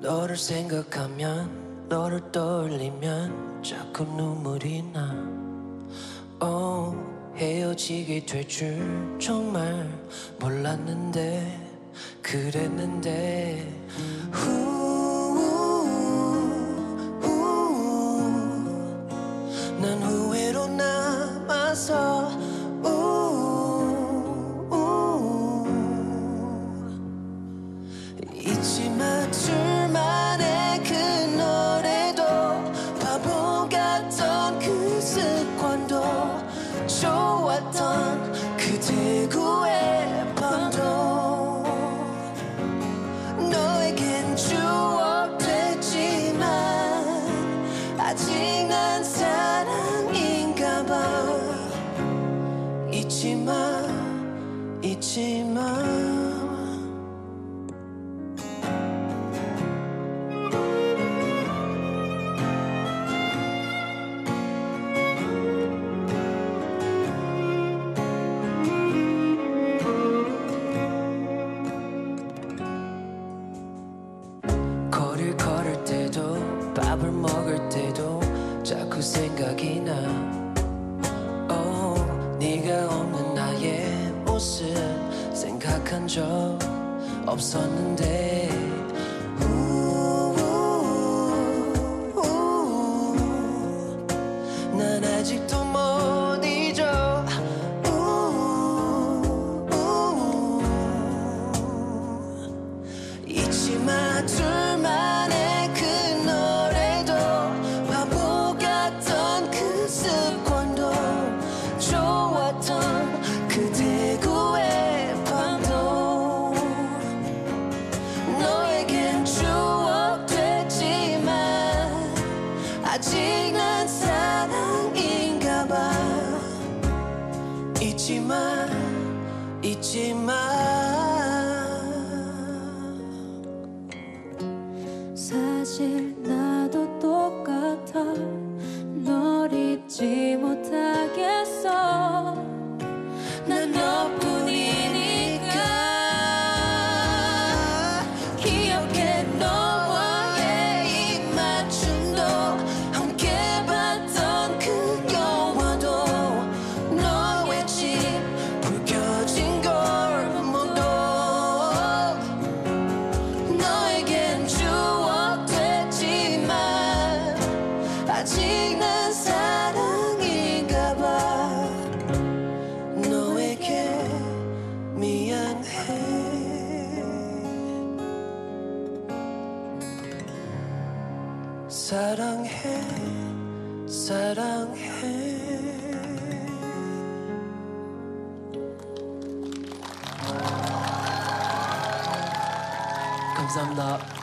너를 생각하면 너를 떠올리면 자꾸 눈물이 나. oh, 헤어지게 될 줄 정말 몰랐는데 그랬는데. 후, 후, 난 후회로 남아서. 우, 우. 잊지마 둘만의 그 노래도 바보 같던 그 습관도 좋았던 그 대구의 잊지마 잊지마. 걸을 때도 밥을 먹을 때도 자꾸 생각이 나 적 없었는데. 난 아직도 못 잊어 우, 우. 잊지 마 둘만의 그 노래도 바보 같던 그 습관 아직 난 사랑인가 봐. 잊지 마 잊지 마 사실 나도 똑 사랑해 사랑해 감사합니다.